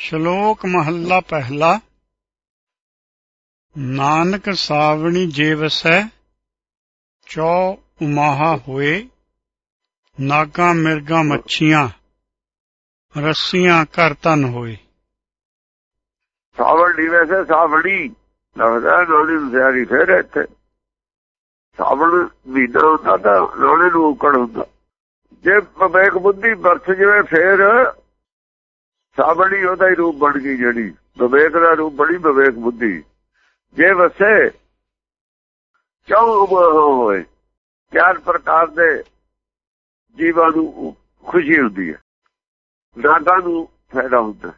ਸ਼ਲੋਕ ਮਹੱਲਾ ਪਹਿਲਾ। ਨਾਨਕ ਸਾਵਣੀ ਜੇ ਵਸੈ ਉਮਾਹਾ ਹੋਏ, ਨਾਗਾ ਮਿਰਗਾ ਮੱਛੀਆਂ, ਰੱਸੀਆਂ ਘਰ ਧਨ ਹੋਏ। ਸਾਵਣ ਦੀ ਵੈਸੇ ਸਾਵਣੀ ਲੱਗਦਾ ਲੋਹੜੀ ਨੂੰ ਸਿਆਰੀ ਫੇਰ ਇੱਥੇ। ਸਾਵਣ ਮਹੀਨਾ ਹੁੰਦਾ ਤਾਂ ਲੋਹੜੀ ਨੂੰ ਉਕੜ ਹੁੰਦਾ। ਜੇ ਵਿਵੇਕ ਬੁੱਧੀ ਵਰਤ ਜਵੇ ਫੇਰ ਸਾਵਣੀ ਉਹਦਾ ਹੀ ਰੂਪ ਬਣ ਗਈ ਜਿਹੜੀ। ਵਿਵੇਕ ਦਾ ਰੂਪ ਬਣੀ ਵਿਵੇਕ ਬੁੱਧੀ। ਜੇ ਵਸੇ, ਚੌ ਹੋਏ, ਚਾਰ ਪ੍ਰਕਾਰ ਦੇ ਜੀਵਾਂ ਨੂੰ ਖੁਸ਼ੀ ਹੁੰਦੀ ਹੈ। ਨਾਗਾਂ ਨੂੰ ਫਾਇਦਾ ਹੁੰਦਾ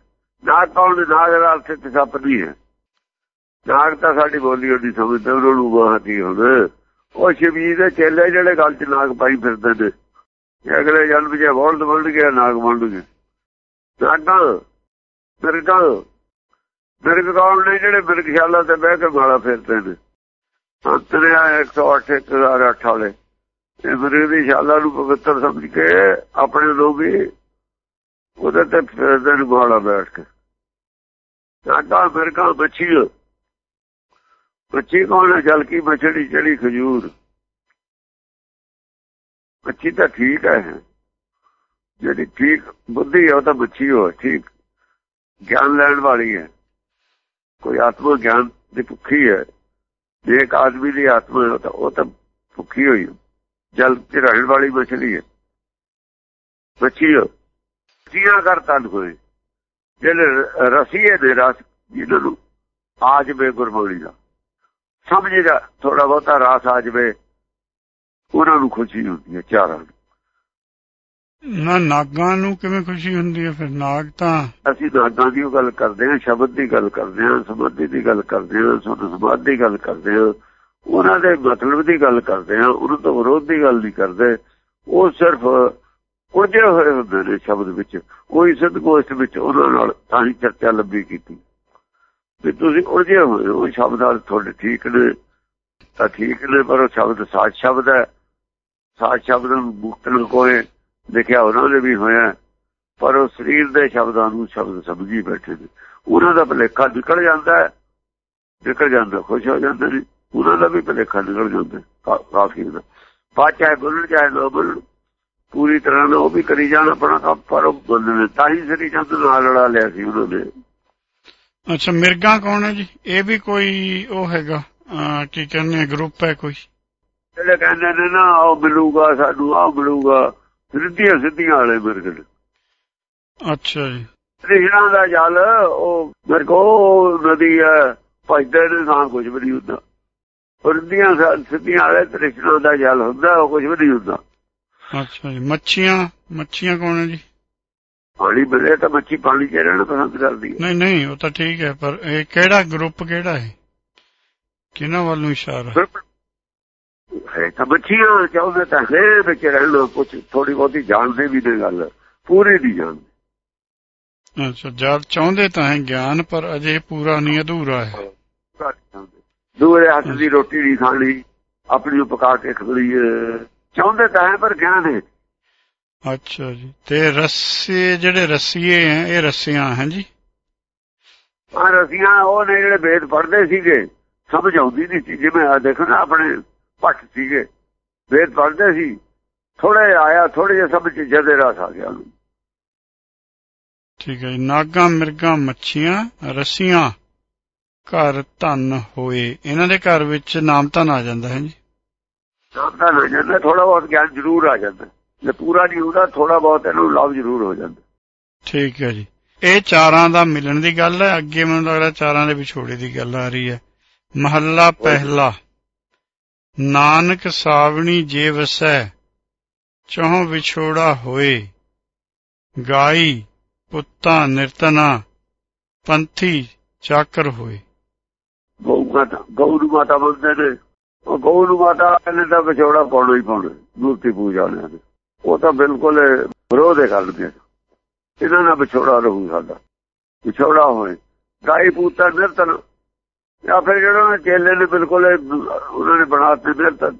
ਨਾਗ ਕੌਣ ਨਾਗ ਦਾ ਅਰਥ ਤੇ ਸੱਪ ਨਹੀਂ ਹੈ। ਨਾਗ ਤਾਂ ਸਾਡੀ ਬੋਲੀ ਉਹਦੀ ਸਮਝਦੇ, ਉਹਨਾਂ ਨੂੰ ਬਾਹਤੀ ਹੁਣ। ਉਹ ਸ਼ਬੀਰ ਦੇ ਚੇਲੇ ਜਿਹੜੇ ਗੱਲ ਚ ਨਾਗ ਪਾਈ ਫਿਰਦੇ ਨੇ। ਅਗਲੇ ਜਨਮ ਜੇ ਬੋਲਦ ਬਣ ਗਿਆ ਨਾਗ ਬਣ ਗਏ ਨਾਗਾਂ ਮਿਰਗਾਂ, ਮਿਰਗ ਕੌਣ ਨੇ ਜਿਹੜੇ ਮਿਰਗਸ਼ਾਲਾ ਤੇ ਬਹਿ ਕੇ ਗਾਲਾ ਫੇਰਦੇ ਨੇ। ਅੰਤਰਿਆ 108 1008 ਵਾਲੇ। ਇਹ ਮਿਰਗ ਦੀ ਸ਼ਾਲਾ ਨੂੰ ਪਵਿੱਤਰ ਸਮਝ ਕੇ ਆਪਣੇ ਲੋਕ ਵੀ ਉਹਦੇ ਤੇ ਫੇਰਦੇ ਨੇ ਗਾਲਾ ਬੈਠ ਕੇ। ਨਾਗਾਂ ਮਿਰਗਾਂ ਮੱਛੀ ਮੱਛੀ ਕੌਣ ਹੈ? ਜਲ ਕੀ ਮਛੜੀ, ਚੜੀ, ਖਜੂਰ। ਮੱਛੀ ਤਾਂ ਠੀਕ ਹੈ। ਜਿਹੜੀ ਠੀਕ ਬੁੱਧੀ ਹੈ, ਉਹ ਤਾਂ ਮੱਛੀ ਹੋ, ਠੀਕ। ਗਿਆਨ ਲੈਣ ਵਾਲੀ ਹੈ। ਕੋਈ ਆਤਮਾ ਗਿਆਨ ਦੀ ਭੁੱਖੀ ਹੈ। ਜੇ ਇੱਕ ਆਦਮੀ ਦੀ ਆਤਮਾ ਹੈ ਤਾਂ ਉਹ ਤਾਂ ਭੁੱਖੀ ਹੋਈ ਜਲ ਚ ਰਹਿਣ ਵਾਲੀ ਮਛਲੀ ਹੈ। ਮੱਛੀ ਜੀਆਂ ਕਰ ਤਨ ਹੋਏ ਜਿਹੜੇ ਰਸੀਏ ਦੇ ਰਸ, ਜਿਹਨਾਂ ਨੂੰ ਆ ਬੇ ਗੁਰਬਾਣੀ ਦਾ। ਸਮਝੇਗਾ ਥੋੜਾ ਬਹੁਤਾ ਰਾਸ ਆ ਜਵੇ, ਉਹਨਾਂ ਨੂੰ ਖੁਸ਼ੀ ਹੁੰਦੀ ਹੈ, ਚਾਰਾਂ ਨਾ ਨਾਗਾਂ ਨੂੰ ਕਿਵੇਂ ਖੁਸ਼ੀ ਹੁੰਦੀ ਹੈ, ਫਿਰ ਨਾਗ ਤਾਂ ਅਸੀਂ ਨਾਗਾਂ ਦੀ ਗੱਲ ਕਰਦੇ ਹਾਂ, ਸ਼ਬਦ ਦੀ ਗੱਲ ਕਰਦੇ ਹਾਂ, ਸਮਾਧੀ ਦੀ ਗੱਲ ਕਰਦੇ ਹਾਂ, ਸੁਧ ਸਮਾਧੀ ਦੀ ਗੱਲ ਕਰਦੇ ਹਾਂ, ਉਹਨਾਂ ਦੇ ਮਤਲਬ ਦੀ ਗੱਲ ਕਰਦੇ ਹਾਂ, ਉਹਨਾਂ ਤੋਂ ਵਿਰੋਧ ਦੀ ਗੱਲ ਨਹੀਂ ਕਰਦੇ। ਉਹ ਸਿਰਫ ਉਲਝੇ ਹੋਏ ਹੁੰਦੇ ਨੇ ਸ਼ਬਦ ਵਿੱਚ, ਕੋਈ ਸਿੱਧ ਗੋਸ਼ਟ ਵਿੱਚ ਉਹਨਾਂ ਨਾਲ ਤਾਂ ਹੀ ਚਰਚਾ ਲੱਭੀ ਕੀਤੀ। ਵੀ ਤੁਸੀਂ ਉਲਝੇ ਹੋਏ ਹੋ, ਸ਼ਬਦਾਂ ਤੁਹਾਡੇ ਠੀਕ ਨੇ, ਤਾਂ ਠੀਕ ਨੇ, ਪਰ ਉਹ ਸ਼ਬਦ ਸਾਚ ਸ਼ਬਦ ਹੈ। ਸਾਚ ਸ਼ਬਦ ਨੂੰ ਮੁਕਤਨ ਕੋਏ। ਦੇਖਿਆ ਉਹਨਾਂ ਦੇ ਵੀ ਹੋਇਆ। ਪਰ ਉਹ ਸਰੀਰ ਦੇ ਸ਼ਬਦਾਂ ਨੂੰ ਸ਼ਬਦ ਸਮਝੀ ਬੈਠੇ ਨੇ। ਉਹਨਾਂ ਦਾ ਭਲੇਖਾ ਨਿਕਲ ਜਾਂਦਾ ਹੈ। ਨਿਕਲ ਜਾਂਦਾ ਖੁਸ਼ ਹੋ ਜਾਂਦੇ ਨੇ। ਉਹਨਾਂ ਦਾ ਵੀ ਭਲੇਖਾ ਨਿਕਲ ਜਾਂਦਾ ਕਾਫੀ ਦਾ ਪਾਚਾ ਗੁਰੂ ਚਾਹੇ ਲੋ ਬੋਲਣ। ਪੂਰੀ ਤਰ੍ਹਾਂ ਨਾਲ ਉਹ ਵੀ ਕਰੀ ਜਾਣ ਆਪਣਾ ਕੰਮ ਪਰ ਉਹ ਬੰਦਨੇ ਤਾਂ ਹੀ ਸ੍ਰੀ ਚੰਦ ਨਾਲ ਲੜਾ ਲਿਆ ਸੀ ਉਹਨਾਂ ਨੇ। ਅੱਛਾ ਮਿਰਗਾ ਕੌਣ ਹੈ ਜੀ? ਇਹ ਵੀ ਕੋਈ ਉਹ ਹੈਗਾ ਕੀ ਕਹਿੰਦੇ ਗਰੁੱਪ ਹੈ ਕੋਈ? ਜਿਹੜੇ ਕਹਿੰਦੇ ਨੇ ਨਾ ਉਹ ਮਿਲੂਗਾ ਸਾਨੂੰ ਆਹ ਮਿਲੂਗਾ। ਸਿੱਧੀਆਂ ਸਿੱਧੀਆਂ ਵਾਲੇ ਮਿਰਗ ਨੇ। ਅੱਛਾ ਜੀ। ਕ੍ਰਿਸ਼ਨਾ ਦਾ ਜਲ ਉਹ ਮੇਰੇ ਕੋ ਨਦੀ ਹੈ ਭਜਦੇ ਨੇ ਤਾਂ ਕੁਝ ਵੀ ਨਹੀਂ ਹੁੰਦਾ। ਸਿੱਧੀਆਂ ਸਿੱਧੀਆਂ ਵਾਲੇ ਕ੍ਰਿਸ਼ਨਾ ਦਾ ਜਲ ਹੁੰਦਾ ਉਹ ਕੁਝ ਵੀ ਨਹੀਂ ਹੁੰਦਾ। ਅੱਛਾ ਜੀ। ਮੱਛੀਆਂ ਮੱਛੀਆਂ ਕੌਣ ਹੈ ਜੀ? ਪਾਣੀ ਮਿਲੇ ਤਾਂ ਮੱਛੀ ਪਾਣੀ 'ਚ ਰਹਿਣਾ ਪਸੰਦ ਕਰਦੀ ਹੈ। ਨਹੀਂ ਨਹੀਂ ਉਹ ਤਾਂ ਠੀਕ ਹੈ ਪਰ ਇਹ ਕਿਹੜਾ ਗਰੁੱਪ ਕਿਹੜਾ ਹੈ? ਕਿਹਨਾਂ ਵੱਲ ਇਸ਼ਾਰਾ? ਹੈ ਤਾਂ ਮੱਛੀਆਂ ਚਾਹੁੰਦੇ ਤਾਂ ਹੈ ਵਿੱਚ ਰਹਿਣਾ ਕੁਝ ਥੋੜੀ ਬਹੁਤੀ ਜਾਣਦੇ ਵੀ ਨੇ ਗੱਲ ਪੂਰੀ ਨਹੀਂ ਜਾਣਦੇ। ਅੱਛਾ ਜਦ ਚਾਹੁੰਦੇ ਤਾਂ ਹੈ ਗਿਆਨ ਪਰ ਅਜੇ ਪੂਰਾ ਨਹੀਂ ਅਧੂਰਾ ਹੈ। ਦੂਰੇ ਹੱਥ ਦੀ ਰੋਟੀ ਨਹੀਂ ਖਾਣੀ ਆਪਣੀ ਪਕਾ ਕੇ ਖਾਣੀ ਚਾਹੁੰਦੇ ਤਾਂ ਹੈ ਪਰ ਗਿਆਨ ਹੈ। ਅੱਛਾ ਜੀ ਤੇ ਰੱਸੇ ਜਿਹੜੇ ਰੱਸੀਏ ਹੈ ਇਹ ਰੱਸੀਆਂ ਹੈ ਜੀ? ਆ ਰਸੀਆਂ ਉਹ ਨੇ ਜਿਹੜੇ ਵੇਦ ਪੜ੍ਹਦੇ ਸੀਗੇ ਸਮਝ ਆਉਂਦੀ ਨਹੀਂ ਸੀ। ਜਿਵੇਂ ਆ ਦੇਖੋ ਨਾ ਆਪਣੇ ਪੱਟ ਸੀਗੇ। ਵੇਦ ਪੜ੍ਹਦੇ ਸੀ ਥੋੜੇ ਆਇਆ ਥੋੜੇ ਜਿਹਾ ਸਮਝ ਜਦੇ ਰਸ ਆ ਗਿਆ ਉਹਨੂੰ। ਠੀਕ ਹੈ ਨਾਗਾ ਮਿਰਗਾ ਮੱਛੀਆਂ ਰੱਸੀਆਂ ਘਰ ਧਨ ਹੋਏ। ਇਹਨਾਂ ਦੇ ਘਰ ਵਿੱਚ ਨਾਮ ਧਨ ਆ ਜਾਂਦਾ ਹੈ ਜੀ। ਧਨ ਆ ਜਾਂਦਾ ਥੋੜਾ ਬਹੁਤ ਗਿਆਨ ਜ਼ਰੂਰ ਆ ਜਾਂਦਾ। ਜੇ ਪੂਰਾ ਨਹੀਂ ਹੁੰਦਾ ਥੋੜਾ ਬਹੁਤ ਇਹਨੂੰ ਲਾਭ ਜ਼ਰੂਰ ਹੋ ਜਾਂਦਾ। ਠੀਕ ਹੈ ਜੀ। ਇਹ ਚਾਰਾਂ ਦਾ ਮਿਲਣ ਦੀ ਗੱਲ ਹੈ ਅੱਗੇ ਮੈਨੂੰ ਲੱਗਦਾ ਚਾਰਾਂ ਦੇ ਵਿਛੋੜੇ ਦੀ ਗੱਲ ਆ ਰਹੀ ਹੈ। ਮਹੱਲਾ ਪਹਿਲਾ। ਨਾਨਕ ਸਾਵਣੀ ਜੇ ਵਸੈ ਚੋਹ ਵਿਛੋੜਾ ਹੋਏ। ਗਾਈ ਪੁੱਤਾਂ ਨਿਰਤਨਾ, ਪੰਥੀ ਚਾਕਰ ਹੋਏ। ਗਊ ਮਾਤਾ, ਗਊ ਨੂੰ ਮਾਤਾ ਬੋਲਦੇ ਨੇ। ਉਹ ਗਊ ਨੂੰ ਮਾਤਾ ਕਹਿੰਦੇ ਤਾਂ ਵਿਛੋੜਾ ਪਾਉਣਾ ਹੀ ਪਾਉਣਾ, ਮੂਰਤੀ ਪੂਜਾ ਨੇ ਉਹ ਤਾਂ ਬਿਲਕੁਲ ਵਿਰੋਧ ਹੈ ਕਰਦੇ ਇਹਨਾਂ ਨਾਲ ਵਿਛੋੜਾ ਰਹੂ ਸਾਡਾ। ਵਿਛੋੜਾ ਹੋਏ। ਗਾਈ ਪੁੱਤਾਂ ਨਿਰਤਨਾ। ਜਾਂ ਫਿਰ ਜਿਹੜਾ ਚੇਲੇ ਨੇ ਬਿਲਕੁਲ ਉਹਨਾਂ ਨੇ ਬਣਾਤੇ ਨਿਰਤਨ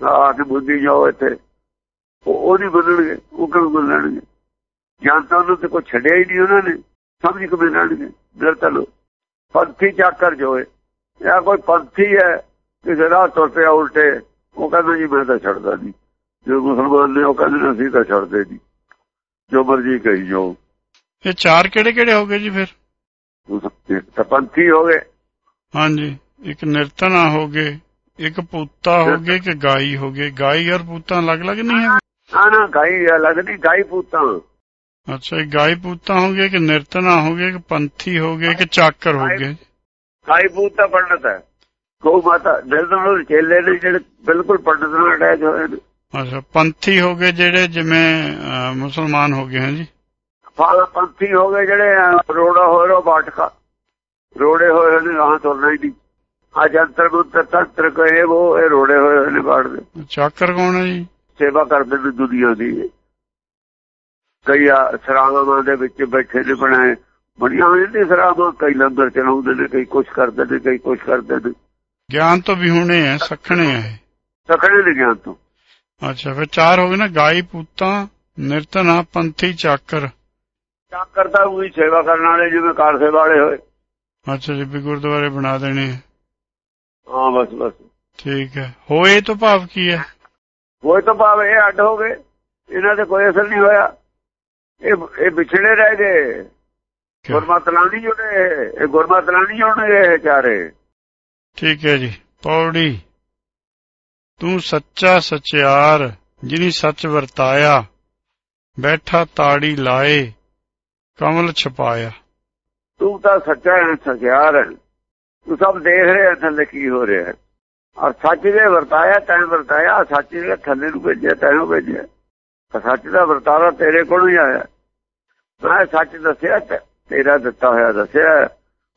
ਆ ਕੇ ਬੁੱਧੀ ਜਾਓ ਇੱਥੇ। ਉਹ ਨਹੀਂ ਬਦਲਣਗੇ ਉਹ ਕਿਉਂ ਬਦਲਣਗੇ? ਜਾਂ ਤਾਂ ਉਹਨਾਂ ਤੇ ਕੋਈ ਛੱਡਿਆ ਹੀ ਨਹੀਂ ਉਹਨਾਂ ਨੇ ਸਮਝ ਕੇ ਮਿਲਣਗੇ ਨਿਰਤਲ ਪੰਥੀ ਚੱਕਰ ਜੋਏ ਜਾਂ ਕੋਈ ਪੰਥੀ ਹੈ ਕਿਸੇ ਰਾਹ ਤੁਰ ਪਿਆ ਉਲਟੇ ਉਹ ਕਹਿੰਦਾ ਜੀ ਮੈਂ ਤਾਂ ਛੱਡਦਾ ਨਹੀਂ। ਜੋ ਮੁਸਲਮਾਨ ਨੇ ਉਹ ਕਹਿੰਦੇ ਅਸੀਂ ਤਾਂ ਛੱਡਦੇ ਨਹੀਂ। ਜੋ ਮਰਜ਼ੀ ਕਹੀ ਜੋ ਇਹ ਚਾਰ ਕਿਹੜੇ ਕਿਹੜੇ ਹੋ ਗਏ ਜੀ ਫਿਰ? ਤਾਂ ਪੰਥੀ ਹੋ ਗਏ। ਹਾਂਜੀ ਇੱਕ ਨਿਰਤਨਾ ਹੋ ਗਏ ਇੱਕ ਪੂਤਾ ਹੋ ਗਏ ਕਿ ਗਾਈ ਹੋ ਗਏ। ਗਾਈ ਔਰ ਪੂਤਾ ਅਲੱਗ-ਅਲੱਗ ਨਹੀਂ ਹੈ? ਨਾ ਨਾ ਗਾਈ ਅਲੱਗ ਨਹੀਂ ਗਾਈ ਪੂਤਾਂ। ਅੱਛਾ ਇਹ ਗਾਈ ਪੂਤਾ ਹੋ ਗਏ ਕਿ ਨਿਰਤਨਾ ਹੋ ਗਏ ਕਿ ਪੰਥੀ ਹੋ ਗਏ ਕਿ ਚਾਕਰ ਹੋ ਗਏ। ਗਾਈ ਪੂਤਾ ਪੰਡਤ ਹੈ। ਗਊ ਮਾਤਾ ਦਿਲਦਨ ਚੇਲੇ ਨੇ ਜਿਹੜੇ ਬਿਲਕੁਲ ਪੰਡਤ ਨਾਲ ਅਟੈਚ ਹੋਏ ਨੇ। ਅੱਛਾ ਪੰਥੀ ਹੋ ਗਏ ਜਿਹੜੇ ਜਿਵੇਂ ਮੁਸਲਮਾਨ ਹੋ ਗਏ ਹਨ ਜੀ? ਫਾਲ ਪੰਥੀ ਹੋ ਗਏ ਜਿਹੜੇ ਰੋੜਾ ਹੋਏ ਰੋ ਬਾਟਕਾ। ਰੋੜੇ ਹੋਏ ਨੇ ਆਹ ਤੁਰਨਾ ਹੀ ਨਹੀਂ। ਆ ਜੰਤਰ ਮੁੰਤਰ ਤੰਤਰ ਕਹੇ ਉਹ ਇਹ ਰੋੜੇ ਹੋਏ ਨੇ ਬਾੜ ਦੇ। ਚਾਕਰ ਕੌਣ ਹੈ ਜੀ? ਸੇਵਾ ਕਰਦੇ ਨੇ ਦੁਨੀਆ ਦੀ। ਕਈ ਸਰਾਵਾਂ ਦੇ ਵਿੱਚ ਬੈਠੇ ਨੇ ਬਣਾਏ ਬੜੀਆਂ ਹੋਈਆਂ ਨੇ ਸਰਾਵਾਂ ਕਈ ਲੰਗਰ ਚਲਾਉਂਦੇ ਨੇ ਕਈ ਕੁਛ ਕਰਦੇ ਨੇ ਕਈ ਕੁਛ ਕਰਦੇ ਨੇ। ਗਿਆਨ ਤੋਂ ਵੀ ਹੁਣੇ ਹੈ ਸਖਣੇ ਹੈ। ਸਖਣੇ ਨੇ ਗਿਆਨ ਤੋਂ। ਅੱਛਾ ਫਿਰ ਚਾਰ ਹੋ ਗਏ ਨਾ ਗਾਈ ਪੂਤਾਂ ਨਿਰਤਨਾ ਪੰਥੀ ਚਾਕਰ। ਚਾਕਰ ਤਾਂ ਉਹੀ ਸੇਵਾ ਕਰਨ ਵਾਲੇ ਜਿਵੇਂ ਕਾਰ ਸੇਵਾ ਵਾਲੇ ਹੋਏ। ਅੱਛਾ ਜੀ ਵੀ ਗੁਰਦੁਆਰੇ ਬਣਾ ਦੇਣੇ ਹਾਂ ਬਸ ਬਸ। ਠੀਕ ਹੈ। ਹੋਏ ਤੋਂ ਭਾਵ ਕੀ ਹੈ? ਹੋਏ ਤੋਂ ਭਾਵ ਇਹ ਅੱਡ ਹੋ ਗਏ। ਇਹਨਾਂ ਦੇ ਕੋਈ ਅਸਰ ਨਹੀਂ ਹੋਇਆ। ਇਹ ਇਹ ਵਿਛੜੇ ਰਹਿ ਗਏ। ਗੁਰਮਤਿ ਨਾਲ ਨਹੀਂ ਜੁੜੇ ਇਹ ਗੁਰਮਤਿ ਨਾਲ ਨਹੀਂ ਜੁੜਨਗੇ ਇਹ ਚਾਰੇ। ਠੀਕ ਹੈ ਜੀ। ਪੌੜੀ। ਤੂੰ ਸੱਚਾ ਸਚਿਆਰ ਜਿਨੀ ਸੱਚ ਵਰਤਾਇਆ ਬੈਠਾ ਤਾੜੀ ਲਾਏ ਕਮਲ ਛਪਾਇਆ। ਤੂੰ ਤਾਂ ਸੱਚਾ ਹੈ ਸਚਿਆਰ ਹੈ ਤੂੰ ਸਭ ਦੇਖ ਰਿਹਾ ਥੱਲੇ ਕੀ ਹੋ ਰਿਹਾ ਔਰ ਸੱਚ ਦੇ ਵਰਤਾਇਆ, ਤੈਂ ਵਰਤਾਇਆ, ਸੱਚ ਦੇ ਥੱਲੇ ਨੂੰ ਭੇਜਿਆ ਤੈਨੂੰ ਭੇਜਿਆ। ਸੱਚ ਦਾ ਵਰਤਾਰਾ ਤੇਰੇ ਕੋਲੋਂ ਹੀ ਆਇਆ। ਮੈਂ ਸੱਚ ਦੱਸਿਆ ਤੇਰਾ ਦਿੱਤਾ ਹੋਇਆ ਦੱਸਿਆ।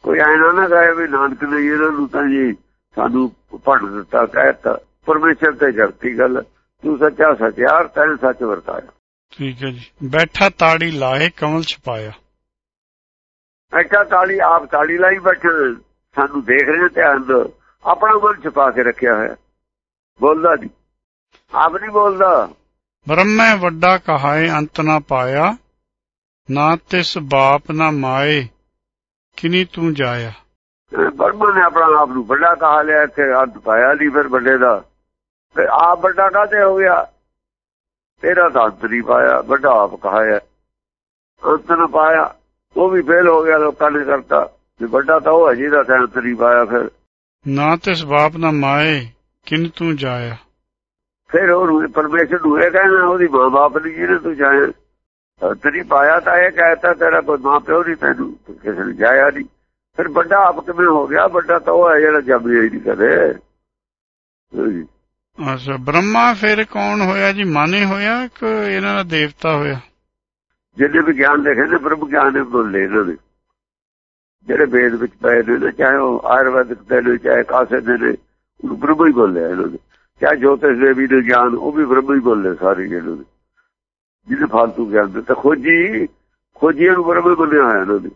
ਕੋਈ ਐਨਾ ਨਾ ਕਹੇ ਵੀ ਨਾਨਕ ਨੇ ਇਹਨਾਂ ਨੂੰ ਤਾਂ ਜੀ ਸਾਨੂੰ ਪੜ ਦਿੱਤਾ ਕਹਿਤਾ ਪਰਮੇਸ਼ਰ ਤੇ ਜਗਤੀ ਗੱਲ। ਤੂੰ ਸੱਚਾ ਸਚਿਆਰ ਤੈਨੂੰ ਸੱਚ ਵਰਤਾਇਆ। ਠੀਕ ਹੈ ਜੀ। ਬੈਠਾ ਤਾੜੀ ਲਾਏ ਕਮਲ ਛਪਾਇਆ। ਬੈਠਾ ਤਾੜੀ ਆਪ ਤਾੜੀ ਲਾਈ ਬੈਠੇ ਸਾਨੂੰ ਦੇਖ ਰਹੇ ਧਿਆਨ ਦੋ ਆਪਣਾ ਮਨ ਛਪਾ ਕੇ ਰੱਖਿਆ ਹੋਇਆ। ਬੋਲਦਾ ਨਹੀਂ ਆਪ ਨਹੀਂ ਬੋਲਦਾ। ਬ੍ਰਹਮੈ ਵੱਡਾ ਕਹਾਏ ਅੰਤ ਨਾ ਪਾਇਆ। ਨਾ ਤਿਸ ਬਾਪ ਨਾ ਮਾਏ। ਕਿਨੀ ਤੂੰ ਜਾਇਆ। ਬਰਮਾ ਨੇ ਆਪਣਾ ਆਪ ਨੂੰ ਵੱਡਾ ਕਹਾ ਲਿਆ। ਇੱਥੇ ਅੰਤ ਪਾਇਆ ਨਹੀਂ ਫਿਰ ਵੱਡੇ ਦਾ। ਤੇ ਆਪ ਵੱਡਾ ਕਾਤੇ ਹੋ ਗਿਆ? ਤੇਰਾ ਤਾਂ ਅੰਤ ਨਹੀਂ ਪਾਇਆ। ਵੱਡਾ ਆਪ ਕਹਾਇਆ। ਅੰਤ ਨਾ ਪਾਇਆ। ਉਹ ਵੀ ਫੇਲ ਹੋ ਗਿਆ ਲੋਕਾਂ ਨੇ ਕਰਤਾ। ਵੀ ਵੱਡਾ ਤਾਂ ਉਹ ਹੈ ਜਿਹਦਾ ਅੰਤ ਨਹੀਂ ਪਾਇਆ ਫਿਰ। ਨਾ ਤਿਸ ਬਾਪ ਨਾ ਮਾਏ ਕਿਨ ਤੂੰ ਜਾਇਆ? ਫਿਰ ਉਹ ਪਰਮੇਸ਼ਰ ਨੂੰ ਇਹ ਕਹਿਣਾ ਉਹਦੀ ਮਾਂ ਬਾਪ ਨਹੀਂ ਜਿਹਨੇ ਤੂੰ ਜਾਇਆ। ਤੇਰੀ ਪਾਇਆ ਤਾਂ ਇਹ ਕਹਿਤਾ ਤੇਰਾ ਕੋਈ ਮਾਂ ਪਿਓ ਨਹੀਂ ਤੈਨੂੰ ਕਿਸੇ ਨੇ ਜਾਇਆ ਨਹੀਂ। ਫਿਰ ਵੱਡਾ ਆਪ ਕਿਵੇਂ ਹੋ ਗਿਆ? ਵੱਡਾ ਤਾਂ ਉਹ ਹੈ ਜਿਹੜਾ ਜੰਮਿਆ ਹੀ ਨਹੀਂ ਕਦੇ। ਅੱਛਾ ਬ੍ਰਹਮਾ ਫਿਰ ਕੌਣ ਹੋਇਆ ਜੀ? ਮਾਨੇ ਹੋਇਆ ਕਿ ਇਹਨਾਂ ਦਾ ਦੇਵਤਾ ਹੋਇਆ? ਜਿਹਨੇ ਵਿਗਿਆਨ ਦੇਖੇ ਨੇ ਬ੍ਰਹਮ ਗਿਆਨ ਨੇ ਬੋਲੇ ਇਹਨਾਂ ਦੇ। ਜਿਹੜੇ ਵੇਦ ਵਿੱਚ ਪਏ ਨੇ ਚਾਹੇ ਉਹ ਆਯੁਰਵੈਦਿਕ ਦੇ ਨੇ ਚਾਹੇ ਕਾਸੇ ਦੇ ਨੇ ਉਹ ਬ੍ਰਹਮ ਹੀ ਬੋਲੇ ਇਹਨਾਂ ਦੇ ਚਾਹੇ ਜੋਤਿਸ਼ ਦੇਵੀ ਦੇ ਗਿਆਨ ਉਹ ਵੀ ਬ੍ਰਹਮ ਹੀ ਬੋਲੇ ਸਾਰੇ ਇਹਨਾਂ ਦੇ। ਜਿਹਨੇ ਫालतू ਗਿਆਨ ਦਿੱਤਾ ਖੋਜੀ ਖੋਜੀਆਂ ਨੂੰ ਬ੍ਰਹਮ ਬੋਲਿਆ ਹੋਇਆ ਇਹਨਾਂ ਦੇ।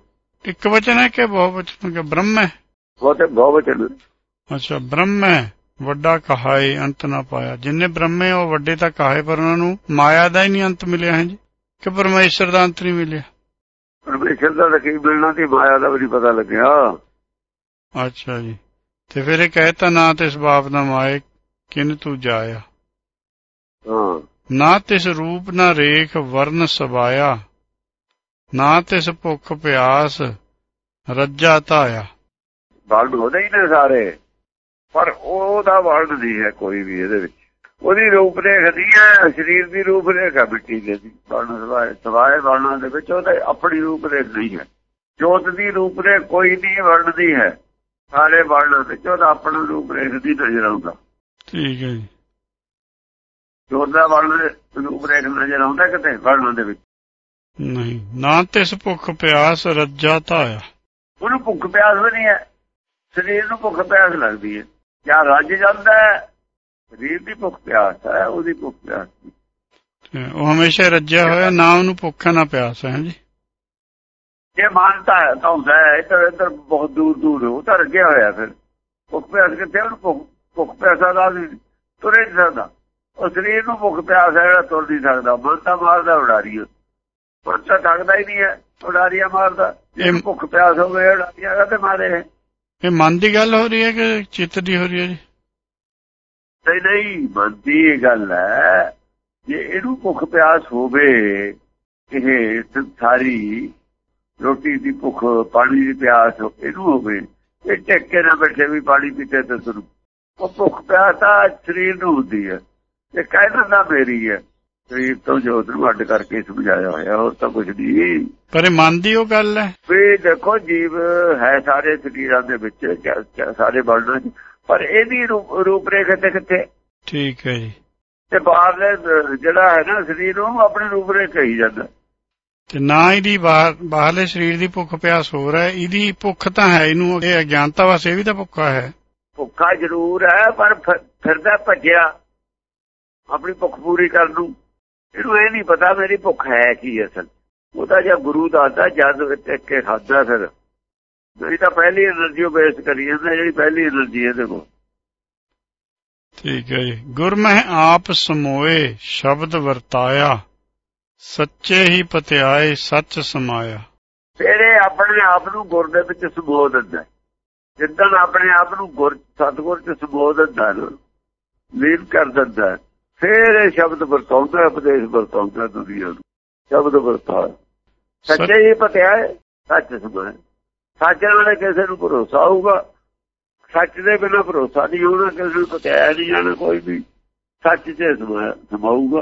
ਇੱਕ ਵਚਨ ਹੈ ਕਿ ਬਹੁ ਵਚਨ ਕਿ ਬ੍ਰਹਮ ਹੈ? ਉਹ ਤੇ ਬਹੁ ਵਚਨ ਅੱਛਾ ਬ੍ਰਹਮ ਹੈ ਵੱਡਾ ਕਹਾਏ ਅੰਤ ਨਾ ਪਾਇਆ। ਜਿੰਨੇ ਬ੍ਰਹਮੇ ਉਹ ਵੱਡੇ ਤਾਂ ਕਹਾਏ ਪਰ ਉਹਨਾਂ ਨੂੰ ਮਾਇਆ ਦਾ ਹੀ ਨਹੀਂ ਅੰਤ ਮਿਲਿਆ ਹੈ ਜੀ? ਕਿ ਪਰਮੇਸ਼ਰ ਦਾ ਅੰਤ ਨਹੀਂ ਮਿਲਿਆ? ਪਰਮੇਸ਼ਰ ਦਾ ਕੀ ਮਿਲਣਾ ਤੇ ਮਾਇਆ ਦਾ ਵੀ ਪਤਾ ਲੱਗਿਆ। ਅੱਛਾ ਜੀ। ਤੇ ਫਿਰ ਇਹ ਕਹਿਤਾ ਨਾ ਤਿਸ ਬਾਪ ਨਾ ਮਾਏ ਕਿਨ ਤੂੰ ਜਾਇਆ? ਹਾਂ। ਨਾ ਤਿਸ ਰੂਪ ਨਾ ਰੇਖ ਵਰਨ ਸਬਾਇਆ। ਨਾ ਤਿਸ ਭੁੱਖ ਪਿਆਸ ਰੱਜਾ ਧਾਇਆ। ਵਰਡ ਉਹਦੇ ਹੀ ਨੇ ਸਾਰੇ। ਪਰ ਉਹਦਾ ਵਰਡ ਨਹੀਂ ਹੈ ਕੋਈ ਵੀ ਇਹਦੇ ਵਿੱਚ। ਉਹਦੀ ਰੂਪ ਰੇਖ ਦੀ ਹੈ ਸਰੀਰ ਦੀ ਰੂਪ ਰੇਖ ਹੈ ਮਿੱਟੀ ਦੇ ਦੀ। ਵਰਣ ਸਵਾਏ ਸਵਾਏ ਵਰਣਾਂ ਦੇ ਵਿੱਚ ਉਹਦਾ ਆਪਣੀ ਰੂਪ ਰੇਖ ਨਹੀਂ ਹੈ। ਜੋਤ ਦੀ ਰੂਪ ਰੇਖ ਕੋਈ ਨਹੀਂ ਵਰਣ ਦੀ ਹੈ। ਸਾਰੇ ਵਰਣਾਂ ਵਿੱਚ ਉਹਦਾ ਆਪਣਾ ਰੂਪ ਰੇਖ ਦੀ ਨਜ਼ਰ ਆਉਂਦਾ। ਠੀਕ ਹੈ ਜੀ। ਜੋਤ ਦਾ ਵਰਣ ਰੂਪ ਰੇਖ ਨਜ਼ਰ ਆਉਂਦਾ ਕਿਤੇ ਵਰਣਾਂ ਦੇ ਵਿੱਚ? ਨਹੀਂ। ਨਾ ਤਿਸ ਭੁੱਖ ਪਿਆਸ ਰੱਜਾ ਧਾਇਆ। ਉਹਨੂੰ ਭੁੱਖ ਪਿਆਸ ਵੀ ਨਹੀਂ ਹੈ। ਸਰੀਰ ਨੂੰ ਭੁੱਖ ਪਿਆਸ ਲੱਗਦੀ ਹੈ। ਜਾਂ ਰੱਜ ਜਾਂਦਾ ਹੈ ਸਰੀਰ ਦੀ ਭੁੱਖ ਪਿਆਸ ਹੈ ਉਹਦੀ ਭੁੱਖ ਪਿਆਸ ਉਹ ਹਮੇਸ਼ਾ ਰੱਜਿਆ ਹੋਇਆ ਨਾ ਉਹਨੂੰ ਭੁੱਖ ਨਾ ਪਿਆਸ ਹੈ ਜੀ ਜੇ ਮਾਨਤਾ ਹੈ ਤਾਂ ਹੁੰਦਾ ਹੈ ਇੱਧਰ ਇੱਧਰ ਬਹੁਤ ਦੂਰ ਦੂਰ ਉਹ ਤਾਂ ਰੱਜਿਆ ਹੋਇਆ ਫਿਰ। ਭੁੱਖ ਪਿਆਸ ਕਿੱਥੇ ਉਹਨੂੰ ਭੁੱਖ ਪਿਆਸਾ ਦਾ ਤੁਰੇ ਨਹੀਂ ਸਕਦਾ। ਉਹ ਸਰੀਰ ਨੂੰ ਭੁੱਖ ਪਿਆਸ ਹੈ ਜਿਹੜਾ ਤੁਰ ਨਹੀਂ ਸਕਦਾ ਮਨ ਤਾਂ ਮਾਰਦਾ ਉਡਾਰੀ ਮਨ ਤਾਂ ਥੱਕਦਾ ਹੀ ਨਹੀਂ ਹੈ ਉਡਾਰੀਆਂ ਮਾਰਦਾ। ਇਹ- ਭੁੱਖ ਪਿਆਸ ਹੋਵੇ ਲੜੀਆਂ ਤੇ ਮਾਰੇ ਇਹ ਮਨ ਦੀ ਗੱਲ ਹੋ ਰਹੀ ਹੈ ਕਿ ਚਿੱਤ ਦੀ ਹੋ ਰਹੀ ਹੈ ਜੀ? ਨਹੀਂ ਨਹੀਂ ਮੰਦੀ ਇਹ ਗੱਲ ਹੈ। ਜੇ ਇਹਨੂੰ ਭੁੱਖ ਪਿਆਸ ਹੋਵੇ ਇਹ ਸਾਰੀ ਰੋਟੀ ਦੀ ਭੁੱਖ ਪਾਣੀ ਦੀ ਪਿਆਸ ਇਹਨੂੰ ਹੋਵੇ ਇਹ ਟੱਕੇ ਨਾ ਬੈਠੇ ਵੀ ਪਾਣੀ ਪੀਤੇ ਤੇ ਤੁਰੂ ਉਹ ਭੁੱਖ ਪਿਆਸ ਤਾਂ ਸਰੀਰ ਨੂੰ ਹੁੰਦੀ ਹੈ। ਇਹ ਕਹਿਣਾ ਨਾ ਮੇਰੀ ਹੈ। ਸਰੀਰ ਤੋਂ ਜੋਤ ਨੂੰ ਅੱਡ ਕਰਕੇ ਸਮਝਾਇਆ ਹੋਇਆ ਹੋਰ ਤਾਂ ਕੁਝ ਨਹੀਂ। ਪਰ ਇਹ ਮਨ ਦੀ ਉਹ ਗੱਲ ਹੈ। ਵੀ ਦੇਖੋ ਜੀਵ ਹੈ ਸਾਰੇ ਸਰੀਰਾਂ ਦੇ ਵਿੱਚ ਸਾਰੇ 'ਚ। ਪਰ ਇਹਦੀ ਰੂਪ ਰੂਪ ਰੇਖਾ ਤੇ ਕਿੱਥੇ? ਠੀਕ ਹੈ ਜੀ। ਤੇ ਬਾਹਰਲੇ ਜਿਹੜਾ ਹੈ ਨਾ ਸਰੀਰ ਨੂੰ ਆਪਣੇ ਰੂਪ ਰੇਖਾ ਹੀ ਜਾਂਦਾ। ਤੇ ਨਾ ਇਹਦੀ ਬਾਹਰ ਬਾਹਰਲੇ ਸਰੀਰ ਦੀ ਭੁੱਖ ਪਿਆਸ ਹੋ। ਰਿਹਾ ਇਹਦੀ ਭੁੱਖ ਤਾਂ ਹੈ ਇਹਨੂੰ ਇਹ ਅਗਿਆਨਤਾ ਵਾਸਤੇ ਇਹ ਵੀ ਤਾਂ ਭੁੱਖਾ ਹੈ। ਭੁੱਖਾ ਜ਼ਰੂਰ ਹੈ ਪਰ ਫਿਰ- ਫਿਰਦਾ ਭੱਜਿਆ ਆਪਣੀ ਭੁੱਖ ਪੂਰੀ ਕਰਨ ਨੂੰ। ਇਹਨੂੰ ਇਹ ਨਹੀਂ ਪਤਾ ਮੇਰੀ ਭੁੱਖ ਹੈ ਕੀ ਅਸਲ। ਉਹਦਾ ਜੇ ਗੁਰੂ ਦੱਸਦਾ ਜਦ ਟਿਕ ਕੇ ਖਾਦਾ ਫਿਰ। ਨਹੀਂ ਤਾਂ ਪਹਿਲੀ એનર્ਜੀ ਉਹ ਵੇਸਟ ਕਰੀ ਜਾਂਦਾ ਜਿਹੜੀ ਪਹਿਲੀ એનર્ਜੀ ਹੈ ਦੇਖੋ ਠੀਕ ਹੈ ਜੀ। ਗੁਰਮਹਿ ਆਪ ਸਮੋਏ ਸ਼ਬਦ ਵਰਤਾਇਆ ਸੱਚੇ ਹੀ ਪਤਿਆਏ ਸੱਚ ਸਮਾਇਆ। ਤੇਰੇ ਆਪਣੇ ਆਪ ਨੂੰ ਗੁਰ ਦੇ ਵਿੱਚ ਸਮੋ ਦਿੰਦਾ ਜਿੱਦਾਂ ਆਪਣੇ ਆਪ ਨੂੰ ਗੁਰ ਸਤਗੁਰ ਚ ਸਮੋ ਦਿੰਦਾ ਲੀਨ ਕਰ ਦਿੰਦਾ ਫੇਰ ਇਹ ਸ਼ਬਦ ਵਰਤਾਉਂਦਾ ਉਪਦੇਸ਼ ਵਰਤਾਉਂਦਾ ਦੁਨੀਆ ਨੂੰ। ਸ਼ਬਦ ਵਰਤਾ ਸੱਚੇ ਹੀ ਪਤਿਆਏ ਸੱਚ ਸਮਾਇਆ। ਸੱਚ ਨਾਲ ਕਿਸੇ ਨੂੰ ਭਰੋਸਾ ਹੋਊਗਾ, ਸੱਚ ਦੇ ਬਿਨਾ ਭਰੋਸਾ ਨਹੀਂ ਹੋਣਾ, ਕਿਸੇ ਨੂੰ ਪਤਿਆ ਨਹੀਂ ਜਾਣਾ, ਕੋਈ ਵੀ ਸੱਚ ਤੇ ਸਮਾਊਗਾ।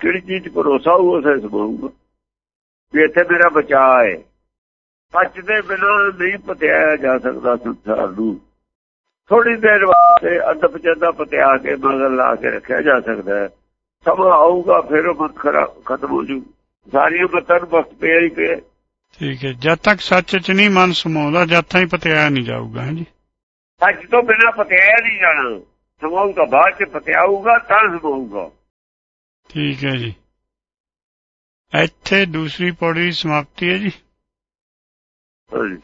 ਕਿਹੜੀ ਚੀਜ਼ 'ਚ ਭਰੋਸਾ ਹੋਊ, ਉਸੇ ਸਮਾਊਗਾ। ਵੀ ਇੱਥੇ ਮੇਰਾ ਬਚਾਅ ਹੈ ਸੱਚ ਦੇ ਬਿਨਾ ਨਹੀਂ ਪਤਿਆਇਆ ਜਾ ਸਕਦਾ ਸੰਸਾਰ ਨੂੰ। ਥੋੜੀ ਦੇਰ ਵਾਸਤੇ ਅੱਧ ਪਚਦਾ ਪਤਿਆ ਕੇ ਮਗਰ ਲਾ ਕੇ ਰੱਖਿਆ ਜਾ ਸਕਦਾ ਹੈ। ਸਮਾਂ ਆਊਗਾ, ਫਿਰ ਉਹ ਮਤ ਖਤਮ ਹੋ ਜੂ। ਸਾਰੀਆਂ ਮਤਾਂ ਨੂੰ ਵਕਤ ਪਿਆ ਹੀ ਪਿਆ। ਠੀਕ ਹੈ ਜਦ ਤੱਕ ਸੱਚ ਚ ਨਹੀਂ ਮਨ ਸਮਾਉਂਦਾ ਜਦ ਤੱਕ ਹੀ ਪਤਿਆਇਆ ਨਹੀਂ ਜਾਊਗਾ ਹਾਂਜੀ ਸੱਚ ਤੋਂ ਬਿਨਾਂ ਪਤਿਆਇਆ ਨਹੀਂ ਜਾਣਾ ਸਮਾਊ ਤਾਂ ਬਾਅਦ ਚ ਪਤਿਆਊਗਾ ਤਾਂ ਸਮਾਊਗਾ ਠੀਕ ਹੈ ਜੀ ਇੱਥੇ ਦੂਸਰੀ ਪੌੜੀ ਦੀ ਸਮਾਪਤੀ ਹੈ ਜੀ ਹਾਂਜੀ